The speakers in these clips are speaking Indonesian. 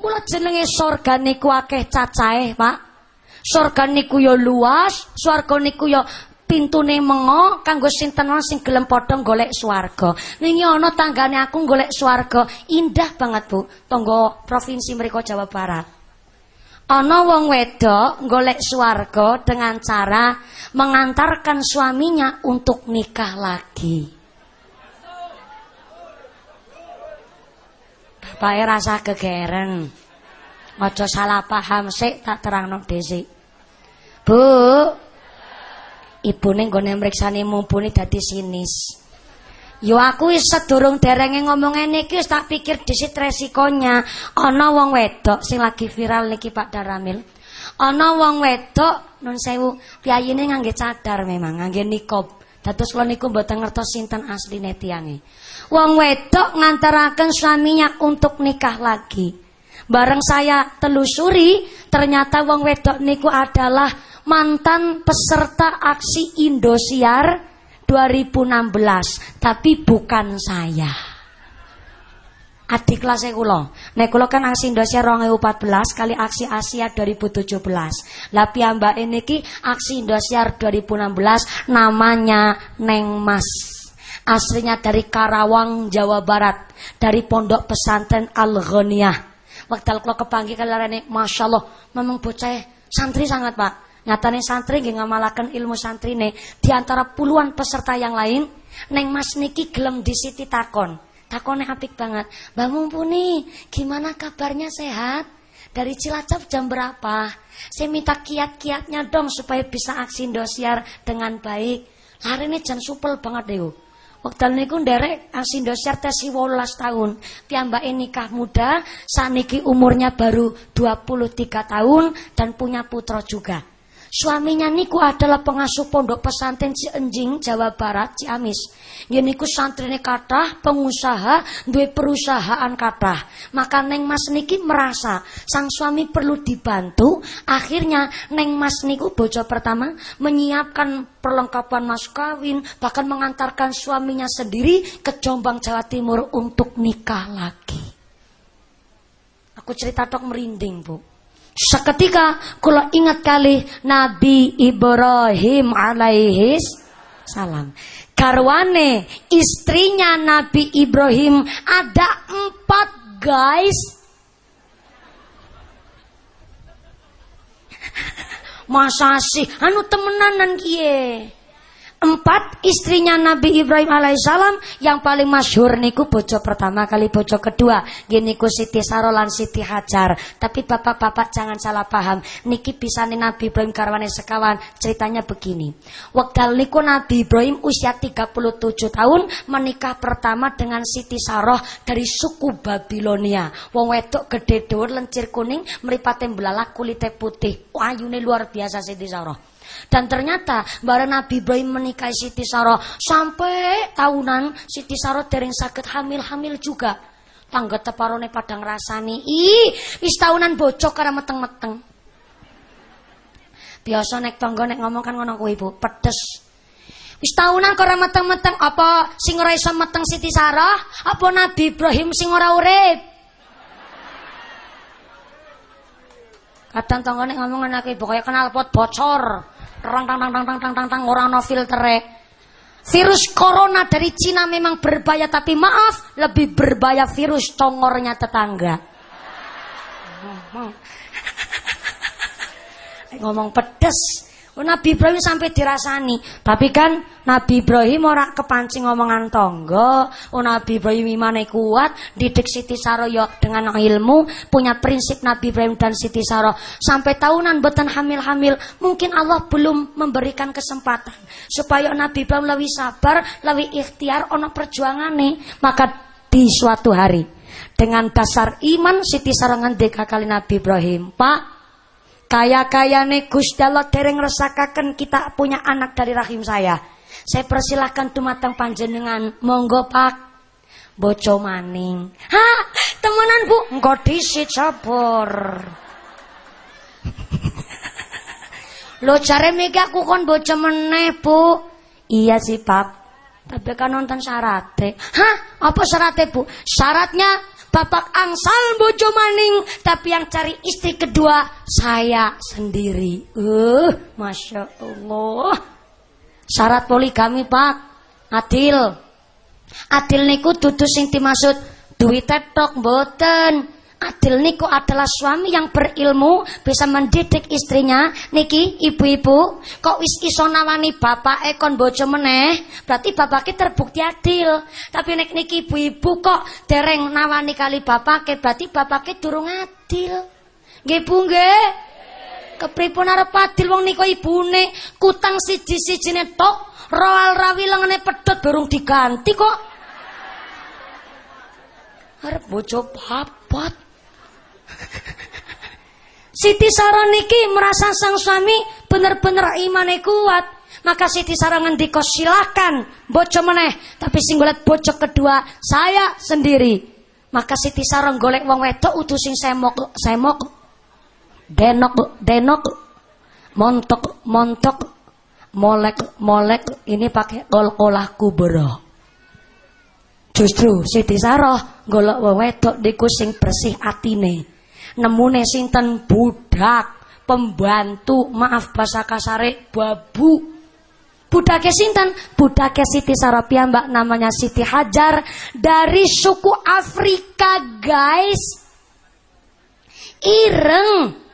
Mula jenenge surga niku akeh cacahe, Pak. Surga niku ya luas, swarga niku ya pintune mengo kanggo sinten sing gelem padha golek swarga. Wingi ana tanggane aku golek swarga, indah banget, Bu. Tangga provinsi mriko Jawa Barat. Ana wong wedok golek swarga dengan cara mengantarkan suaminya untuk nikah lagi. Bapake rasa gegeren. Aja salah paham sik tak terangno dhisik. Bu, ibune nggone mriksani mumpuni dadi sinis. Yo aku wis sedurung derenge ngomong ngene iki tak pikir disit resikonya. Ana wong wedok sing lagi viral niki Pak Daramil. Ana wong wedok nun sewu piyayine ngangge cadar memang, ngangge nikob. Dados kula niku mboten ngertos sinten asline tiyange. Wong wedok ngantaraken suaminya untuk nikah lagi. Bareng saya telusuri, ternyata wong wedok niku adalah mantan peserta aksi Indosiar 2016, tapi bukan saya. Adik kelas kula. Nek kan aksi Indosiar 2014 kali aksi Asia 2017. Lah piyambake niki aksi Indosiar 2016 namanya Neng Mas. Aslinya dari Karawang, Jawa Barat, dari Pondok Pesantren Al-Ghaniyah. Wekdal kula kepanggih kalarane masyaallah memang bocah santri sangat, Pak. Nyatane santri nggih ngamalaken ilmu santrine di antara puluhan peserta yang lain, Neng Mas niki gelem disiti takon. Takone apik banget. Mbak Mumpuni, gimana kabarnya sehat? Dari Cilacap jam berapa? Saya minta kiat-kiatnya dong supaya bisa aksi Indosiar dengan baik. Hari ini jan supel banget deh. Wekdal niku nderek aksi Indosiar tes 18 tahun. Piyambake nikah muda, saniki umurnya baru 23 tahun dan punya putra juga. Suaminya niku adalah pengasuh pondok pesantren Cienjing, Jawa Barat, Ciamis. Nggih niku santrine kathah, pengusaha, duwe perusahaan kathah. Maka Neng Mas niki merasa sang suami perlu dibantu. Akhirnya Neng Mas niku bojo pertama menyiapkan perlengkapan mas kawin, bahkan mengantarkan suaminya sendiri ke Jombang, Jawa Timur untuk nikah lagi. Aku cerita tok merinding, Bu. Seketika kula ingat kali Nabi Ibrahim alaihi salam. Karwane istrinya Nabi Ibrahim ada empat guys. Masa sih anu temenanan kie. Empat istrinya Nabi Ibrahim alaihissalam yang paling masyhur niku bojo pertama kali bojo kedua. Gini ku Siti Sarolan Siti Hajar. Tapi bapak-bapak jangan salah paham niki bisa nih Nabi Ibrahim karwane sekawan. Ceritanya begini. Waktu niku Nabi Ibrahim usia 37 tahun menikah pertama dengan Siti Saroh dari suku Babilonia. Wong wedok gede dhuwur lencir kuning mripate belalak kulite putih. Ayune luar biasa Siti Saroh dan ternyata bara Nabi Ibrahim menikahi Siti Sarah sampai tahunan Siti Sarah dereng sakit hamil-hamil juga. Tangga teparone padang rasani. Ih, wis tahunan bocok karena meteng-meteng. Biasa nek tangga nek ngomong kan ngono kuwi, Bu, pedes. Wis tahunan kok meteng-meteng apa sing ora iso meteng Siti Sarah? Apa Nabi Ibrahim sing ora urip? Kadang nek ngomong ibu kayak kenal pot bocor. Rang tang tang tang tang tang tang tang orang no filtere. Virus corona dari Cina memang berbahaya tapi maaf lebih berbahaya virus congornya tetangga. Ngomong pedes. Oh, Nabi Ibrahim sampai dirasani. Tapi kan Nabi Ibrahim ora kepancing ngomongan tonggo. Oh, Nabi Ibrahim imane kuat, didik Siti Saroyo dengan ilmu, punya prinsip Nabi Ibrahim dan Siti Saro. Sampai tahunan beten hamil-hamil, mungkin Allah belum memberikan kesempatan supaya Nabi Ibrahim lebih sabar, lebih ikhtiar ono perjuangane. Maka di suatu hari dengan dasar iman Siti Saro ngendika kali Nabi Ibrahim, Pak, Kaya-kaya nih Gusti Allah dereng resakaken kita punya anak dari rahim saya. Saya persilahkan tumatang panjenengan, monggo Pak. Boco maning. Ha, temenan Bu, engko disit sabur. Lo cari mega aku kon boco meneh, Bu. Iya sih, Pak. Tapi kan nonton syaratnya. Hah? Apa syaratnya, Bu? Syaratnya bapak angsal bojo maning, tapi yang cari istri kedua saya sendiri. Uh, masya Allah. Syarat poligami pak, adil. Adil niku dudu sing dimaksud duit tetok boten. Adil niku adalah suami yang berilmu bisa mendidik istrinya. Niki ibu-ibu kok wis iso nawani bapak ekon bojo meneh, berarti bapaknya terbukti adil. Tapi nek niki ibu-ibu kok dereng nawani kali bapaknya, berarti bapaknya durung adil. Nggih Bu nggih. Kepripun arep adil wong niku ibune kutang siji-sijine tok, roal rawi lengene pedhot durung diganti kok. Arep bojo papat. Siti Sarah niki merasa sang suami bener-bener imane kuat. Maka Siti Sarah ngendika silakan bojo meneh, tapi sing golek bojo kedua saya sendiri. Maka Siti Sarah golek wong wedok utuh sing semok semok denok denok montok montok molek molek ini pakai kol kolah kubro. Justru Siti Sarah golek wong wedok diku sing bersih atine nemune sinten? Budak. Pembantu. Maaf bahasa kasare. Babu. Budake sinten? Budake Siti Sarapia mbak. Namanya Siti Hajar. Dari suku Afrika guys. Ireng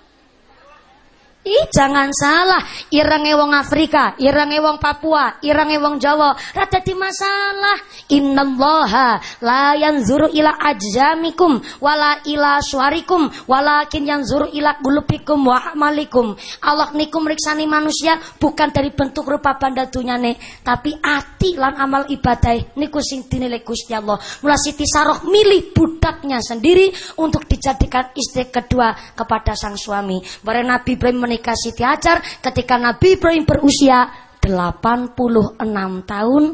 Ih jangan salah, ireng wong Afrika, ireng wong Papua, ireng wong Jawa, rada di masalah. Innallaha la yanzuru ila ajamikum wala ila suarikum walakin yanzuru ila qulubikum wa amalikum. Allah niku meriksani manusia bukan dari bentuk rupa banda dunyane, tapi ati lan amal ibadah niku sing dinilai Gusti Allah. Mula Siti Saroh milih budaknya sendiri untuk dijadikan istri kedua kepada sang suami. Bare Nabi Ibrahim menikah Siti Hajar ketika Nabi Ibrahim berusia 86 tahun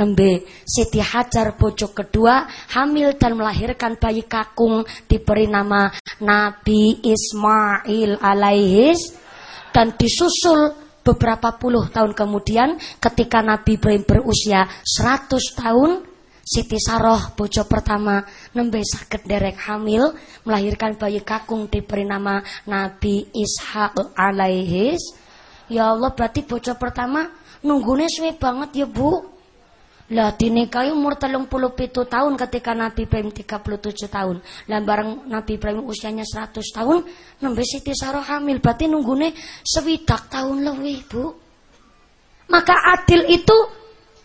nembe Siti Hajar bojo kedua hamil dan melahirkan bayi kakung diberi nama Nabi Ismail alaihis dan disusul beberapa puluh tahun kemudian ketika Nabi Ibrahim berusia 100 tahun Siti Saroh bojo pertama nembe sakit derek hamil melahirkan bayi kakung diberi nama Nabi Ishak alaihis. Ya Allah berarti bojo pertama nunggune suwe banget ya Bu. Lah dinikahi umur telung puluh pitu tahun ketika Nabi Ibrahim 37 tahun. Lah bareng Nabi Ibrahim usianya 100 tahun, nembe Siti Saroh hamil. Berarti nunggune sewidak tahun lebih, Bu. Maka adil itu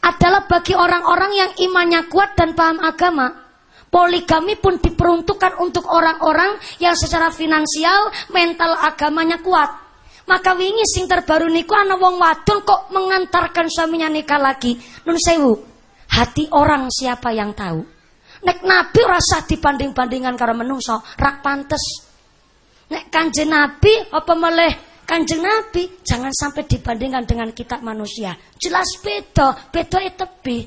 adalah bagi orang-orang yang imannya kuat dan paham agama. Poligami pun diperuntukkan untuk orang-orang yang secara finansial, mental agamanya kuat. Maka wingi sing terbaru niku ana wong wadon kok mengantarkan suaminya nikah lagi. Nun sewu, hati orang siapa yang tahu? Nek nabi rasa dibanding-bandingan karo menungso, rak pantes. Nek kanjeng nabi apa meleh Kanjeng Nabi jangan sampai dibandingkan dengan kita manusia. Jelas beda, beda itu tebi.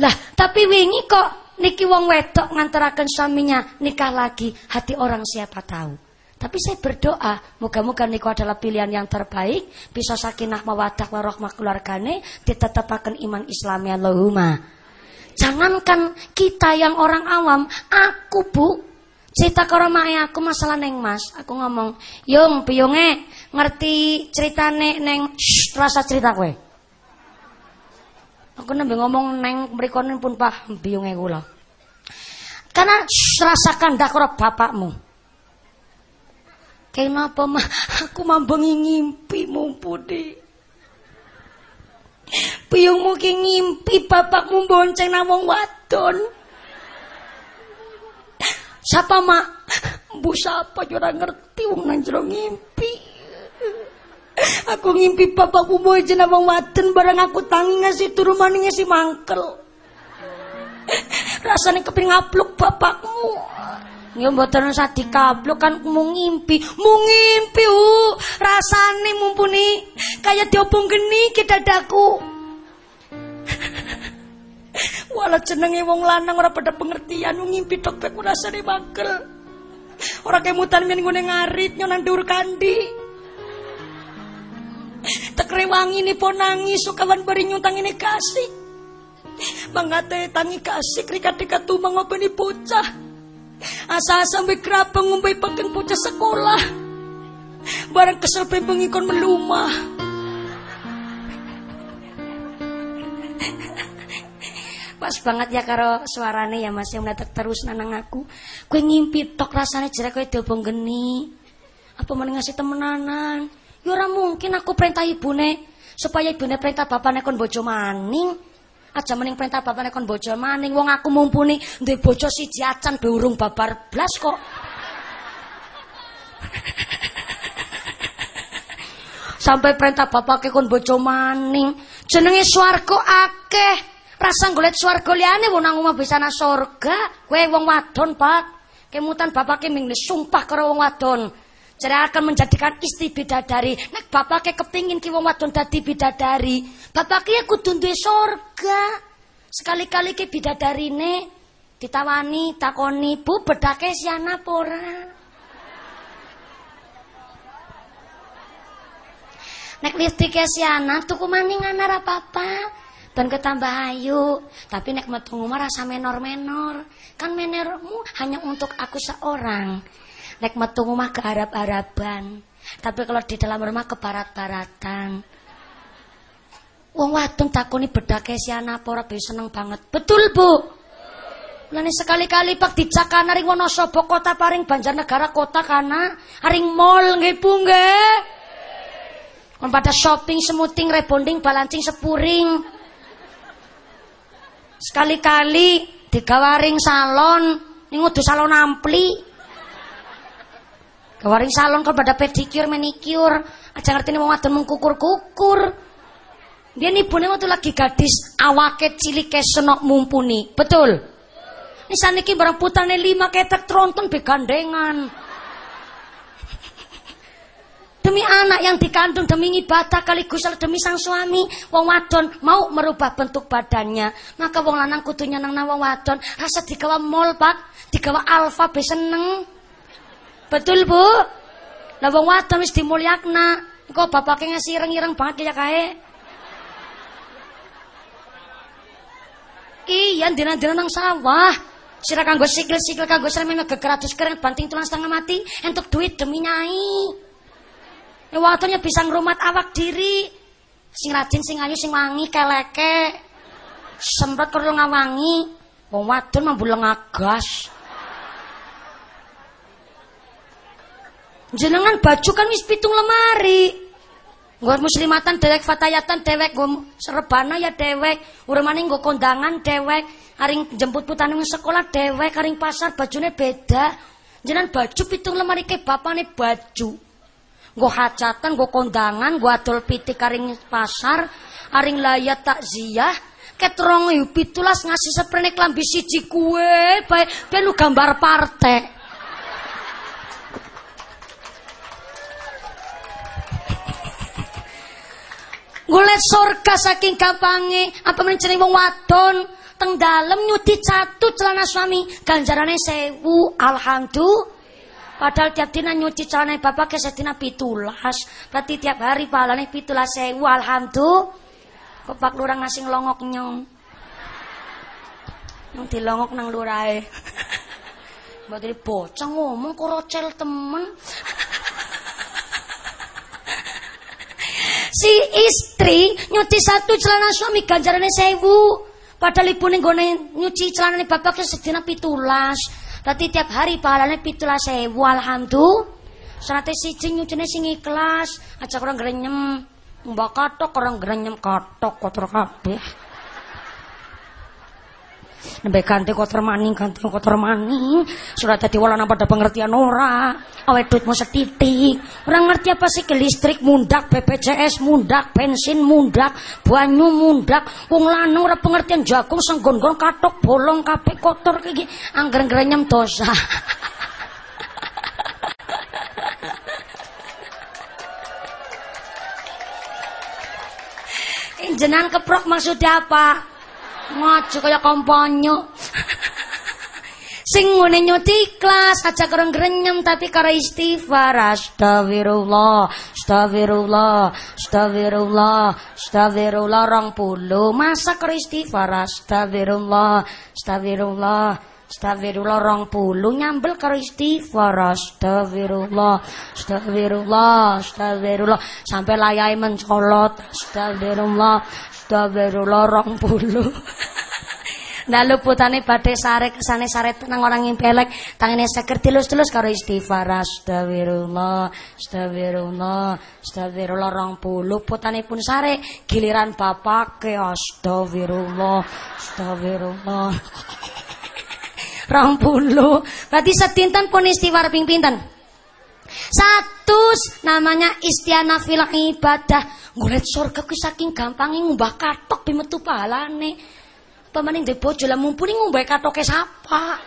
Lah, tapi wingi kok niki wong wedok ngantaraken suaminya nikah lagi, hati orang siapa tahu. Tapi saya berdoa, moga-moga niku adalah pilihan yang terbaik, bisa sakinah mawadah warahmah keluargane, ditetapaken iman Islamnya Allahumma. Jangankan kita yang orang awam, aku bu, cerita karo aku masalah neng mas, aku ngomong, yung piyunge, ngerti ceritane neng shh, rasa cerita kowe. Aku nembe ngomong neng mrikone pun paham biyunge kula. Karena shh, rasakan dak karo bapakmu. Kenapa mah aku mambengi ngimpi mumpuni. Piyungmu ki ngimpi bapakmu bonceng nang wong wadon. Siapa mak? Bu siapa ora ngerti wong nang ngimpi. Aku ngimpi bapakku jenah wong wadon barang aku tangi ngasih turu maning ngasih mangkel. Rasanya keping ngapluk bapakmu. Ya mboten usah dikablok kan mau ngimpi, mau ngimpi uh, rasane mumpuni kayak diopong geni ke dadaku. Walau jenenge wong lanang ora pada pengertian ngimpi tok pek rasane mangkel. Ora kemutan men ngene ngarit nyonan dur kandi. Tak rewangi ini pun nangis sukawan beri nyutang ini kasih. Mangate tangi kasih krikat dekat tumang apa ini bocah. Asa sampai kerapa ngumpai pakai bocah sekolah. Barang kesel pempeng ikon melumah. Pas banget ya karo suarane ya Mas yang mendadak terus nanang aku. Kue ngimpi tok rasanya jere kowe diobong geni. Apa mau ngasih temenanan? Ya ora mungkin aku perintah ibune supaya ibune perintah bapakne kon bojo maning. Aja mending perintah bapakne kon bojo maning. Wong aku mumpuni duwe bojo siji acan be urung babar blas kok. Sampai perintah bapaknya kon bojo maning. Jenenge swarga akeh. Rasa golek swarga liyane wong nang omah bisa nang surga. Kowe wong wadon, Pak. Kemutan bapake ming sumpah karo wong wadon. Jadi akan menjadikan istri bidadari. Nek bapake kepingin ki wong wadon dadi bidadari, bapake ya kudu surga. Sekali-kali ki bidadarine ditawani takoni, "Bu, bedake siana apa ora?" Nek listrike siana tuku maning ana apa-apa dan ketambah ayu. Tapi nek metu rasa menor-menor. Kan menormu hanya untuk aku seorang. Nek metu ngomah ke Arab-Araban. Tapi kalau di dalam rumah ke barat-baratan. Wong wadon takoni bedake si anak ora seneng banget. Betul, Bu. Lani sekali-kali pak dicakan aring Wonosobo kota paring Banjarnegara kota kana aring mall nggih Bu nggih. Kon pada shopping, semuting, rebonding, balancing, sepuring. Sekali-kali digawaring salon, ning salon ampli. Gawaring salon kok pada pedicure, manicure. Aja ngerti nih wong wadon mengkukur-kukur. Dia nih punya waktu lagi gadis awake cilik senok mumpuni. Betul? Ini saniki barang putane lima ketek tronton begandengan demi anak yang dikandung demi ibadah kali gusal demi sang suami wong wadon mau merubah bentuk badannya maka wong lanang kutunya nang wong wadon rasa digawa mall pak digawa alfa be seneng betul bu lah wong wadon wis dimulyakna kok bapaknya ngasih ireng-ireng banget ya kae iya dina-dina nang sawah sira kanggo sikil-sikil kanggo sreme gegeratus keren banting tulang setengah mati untuk duit demi nyai Ya wadonnya bisa ngrumat awak diri. Sing rajin, sing ayu, sing wangi, keleke. Semprot karo ngawangi. Wong wadon mambul ngagas. Jenengan baju kan wis pitung lemari. Nggo muslimatan dewek fatayatan dewek nggo serebana ya dewek. Urmane nggo kondangan dewek. Aring jemput putane sekolah dewek, aring pasar bajune beda. Jenengan baju pitung lemari ke bapane baju. Gue hajatan, gue kondangan, gue adol pitik karing pasar, aring layat takziah, ketrong yu pitulas ngasih seprene klambi siji kue, baik pelu gambar partai. Golek surga saking gampange, apa mencari wong wadon, teng dalem nyuti catu celana suami, ganjarane sewu, alhamdulillah. Padahal tiap dina nyuci celana bapak ke sedina pitulas. Berarti tiap hari pahalane pitulas sewu alhamdulillah. Kok pak lurah ngasih longok nyong. Nyong dilongok nang lurahe. Mbak dari bocah ngomong kok rocel temen. si istri nyuci satu celana suami ganjarannya sewu. Padahal ibu nih nyuci celana bapak ke sedina pitulas. Berarti tiap hari pahalanya pitulah sewu alhamdulillah. Sanate siji nyucine sing ikhlas, aja orang grenyem. Mbak katok orang grenyem katok kotor kabeh. Nembe ganti kotor maning, ganti kotor maning. Sudah wala pada pengertian ora. Awe duitmu setitik. Orang ngerti apa sih listrik mundak, BPJS mundak, bensin mundak, banyu mundak. Wong lanang ora pengertian jagung senggon-gon katok bolong kabeh kotor kayak Angger-angger dosa. Jenang keprok maksudnya apa? Ngaji kaya komponyo. Sing ngene nyuti ikhlas aja karo grenyem tapi karo istighfar. Astagfirullah, astagfirullah, astagfirullah, astagfirullah rong puluh. Masa karo istighfar. Astagfirullah, astagfirullah, Astagfirullah rong puluh nyambel karo istighfar. Astagfirullah. Astagfirullah. Astagfirullah. Sampai layai mencolot. Astagfirullah. Astagfirullah rong puluh. Lalu putane badhe sare kesane sare tenang orang impelek tangane seger tilus-tilus karo istighfar. Astagfirullah astagfirullah astagfirullah rong puluh. Putane pun sare giliran bapak ke astagfirullah astagfirullah. Rong puluh. Berarti setinten pun istighfar ping pinten satu namanya istiana fil ibadah ngulet surga ku saking gampangnya ngubah katok bimetu pahalane Pemaning ndek bojo lah mumpuni ngombe katoke sapa.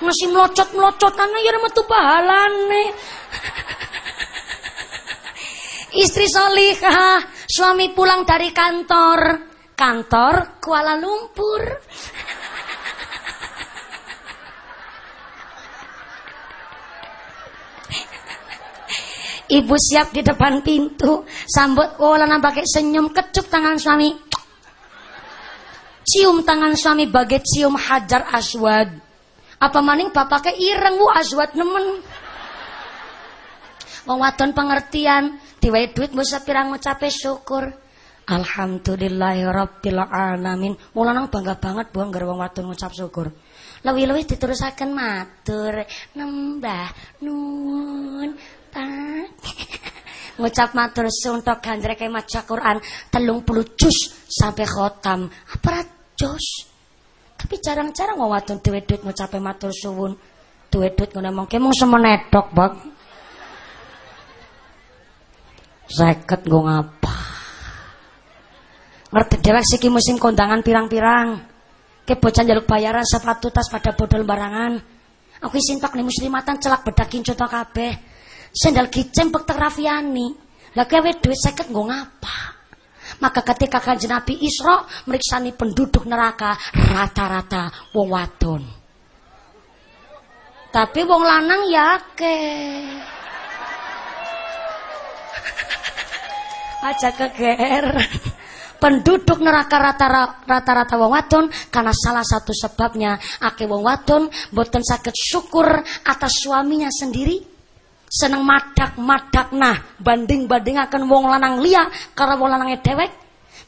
Masih melocot-melocot ana ya metu pahalane. Istri solihah, suami pulang dari kantor. Kantor Kuala Lumpur. Ibu siap di depan pintu, sambut oh lana pakai senyum, kecup tangan suami cium tangan suami bagai cium hajar aswad. Apa maning bapaknya ireng wu aswad nemen. Wong wadon pengertian, diwai duit mesti pirang ngucape syukur. Alhamdulillahirabbil alamin. Mula nang bangga banget buang gara wong wadon ngucap syukur. Lewi-lewi diterusaken matur, nembah nuwun tak. ngucap matur suntok gandrek maca Quran telung puluh juz sampai khotam. Apa jos. Tapi jarang-jarang wong wadon duwe duit ngucape matur suwun. Duwe duit ngono mengke mung semenedok, Bang. Seket nggo ngapa? Ngerti dewek siki musim kondangan pirang-pirang. Ke bocah jaluk bayaran sepatu tas pada bodol barangan. Aku isin pak nih muslimatan celak bedakin contoh kabeh. Sendal kicem pek terafiani. Lah kowe duit seket nggo ngapa? Maka ketika kanjeng Nabi Isra meriksani penduduk neraka rata-rata wong wadon. Tapi wong lanang yake. Aja keger. Penduduk neraka rata-rata wong wadon karena salah satu sebabnya ake wong wadon boten sakit syukur atas suaminya sendiri seneng madak-madak nah banding-banding akan wong lanang liya karena wong lanangnya dewek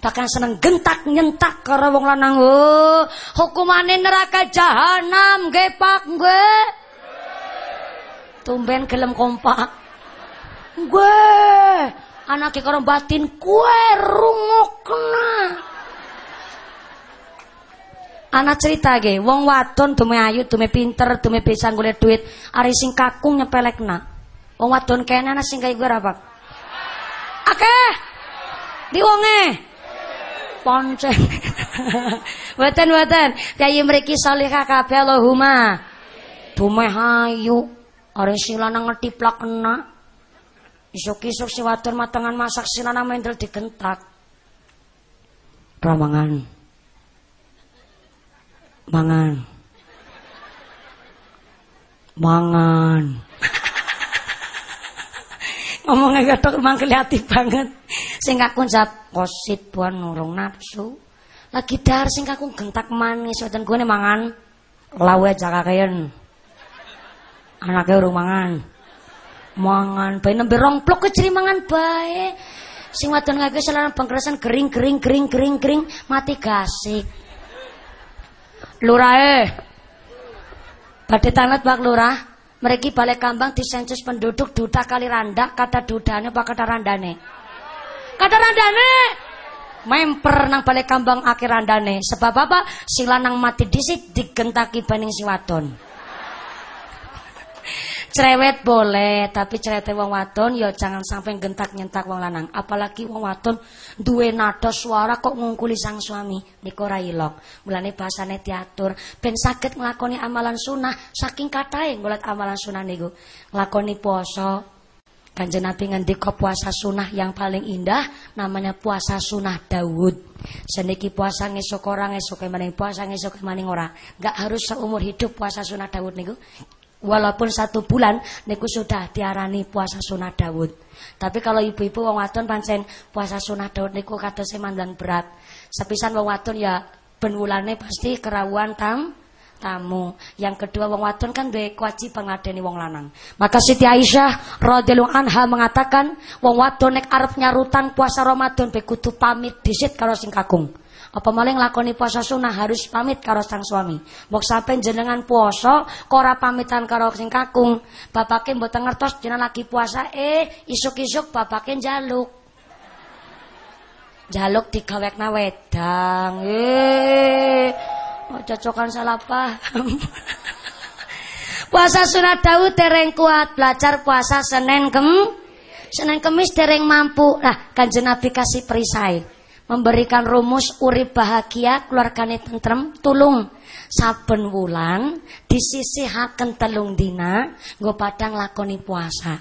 bahkan seneng gentak nyentak karena wong lanang. Oh hukumane neraka jahanam gepak gue tumben gelem kompak. Gue anaknya karo batin kue rungokna Anak cerita ge, wong wadon dume ayu, dume pinter, dume bisa golek duit, ari sing kakung nyepelekna. Wong wadon kene ana sing kaya gue rapak. Akeh. Di wonge. Ponceng. Mboten mboten. Kayi mriki salihah kabeh Allahumma. Dumeh ayu. Are sing lanang ngetiplak kena. Isuk-isuk si wadon matengan masak si lanang mendel digentak. Ramangan. Mangan. Mangan. Ngomongnya gatok emang kreatif banget. Sing kakung jawab kosit buan nurung nafsu. Lagi dar sing kakung gentak manis weten gue mangan lawe jakakeun. Anaknya urung mangan. Mangan bae nembe rong plok keciri mangan bae. Sing wadon ngake selana pangkerasan kering kering kering kering kering mati gasik. Lurae. Badhe tanat Pak Lurah. Mereka balik kambang disensus penduduk duda kali randa kata dudane apa kata randane? Kata randane. Memper nang balik kambang akhir randane. Sebab apa? Si lanang mati disik digentaki baning si wadon. Cerewet boleh, tapi cerewet wong wadon ya jangan sampai gentak nyentak wong lanang. Apalagi wong wadon duwe nada suara kok ngungkuli sang suami niku ora ilok. Mulane bahasane diatur ben saged nglakoni amalan sunah saking katahe ngulat amalan sunah niku. Nglakoni poso, Kanjeng Nabi ngendika puasa sunah yang paling indah namanya puasa sunah Daud. Seniki puasa ngesuk orang ngesuk maning puasa ngesuk maning ora. Gak harus seumur hidup puasa sunah Daud niku walaupun satu bulan niku sudah diarani puasa sunah Daud. Tapi kalau ibu-ibu wong wadon pancen puasa sunah Daud niku kadose mandang berat. Sepisan wong wadon ya ben wulane pasti kerawuan tam tamu. Yang kedua wong wadon kan duwe kewajiban ngadeni wong lanang. Maka Siti Aisyah radhiyallahu anha mengatakan wong wadon nek arep nyarutan puasa Ramadan be kudu pamit disit karo sing kakung. Apa maling lakoni puasa sunnah harus pamit karo sang suami. Mbok sampai jenengan puasa kok ora pamitan karo sing kakung. Bapake mboten ngertos jenengan lagi puasa eh isuk-isuk bapake njaluk. Jaluk digawekna wedang. Eh Oh, cocokan salah paham. puasa sunat Daud dereng kuat, belajar puasa Senin Kem Senin Kemis dereng mampu. Nah, Kanjeng Nabi kasih perisai. Memberikan rumus urip bahagia, keluargane tentrem, tulung. Saben wulan disisihaken telung dina, nggo padang lakoni puasa.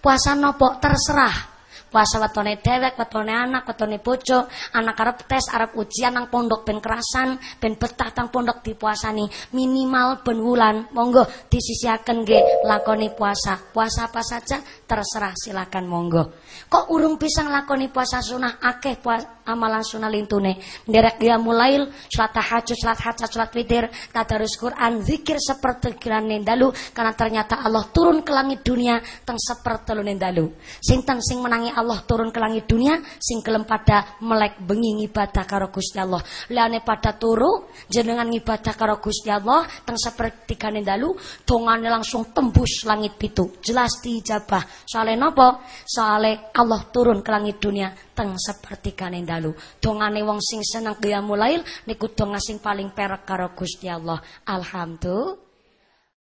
Puasa nopo terserah puasa wetone dewek, wetone anak, wetone bojo, anak arep tes, arep ujian nang pondok ben kerasan, ben betah tang pondok dipuasani minimal ben wulan. Monggo disisiaken nggih lakoni puasa. Puasa apa saja terserah silakan monggo. Kok urung bisa nglakoni puasa sunah akeh puasa amalan sunah lintune. Nderek dia mulai salat tahajud, salat hajat, salat witir, tadarus Quran, zikir seperti kirane dalu karena ternyata Allah turun ke langit dunia teng sepertelune dalu. Sing teng sing menangi Allah turun ke langit dunia sing kelem pada melek bengi ibadah karo Gusti Allah. Liane pada turu jenengan ibadah karo Gusti Allah teng sepertikane dalu dongane langsung tembus langit pitu. Jelas dijabah. Soale napa? Soale Allah turun ke langit dunia teng seperti kane dalu. Dongane wong sing seneng qiyamul lail niku donga sing paling perek karo Gusti Allah. Alhamdulillah.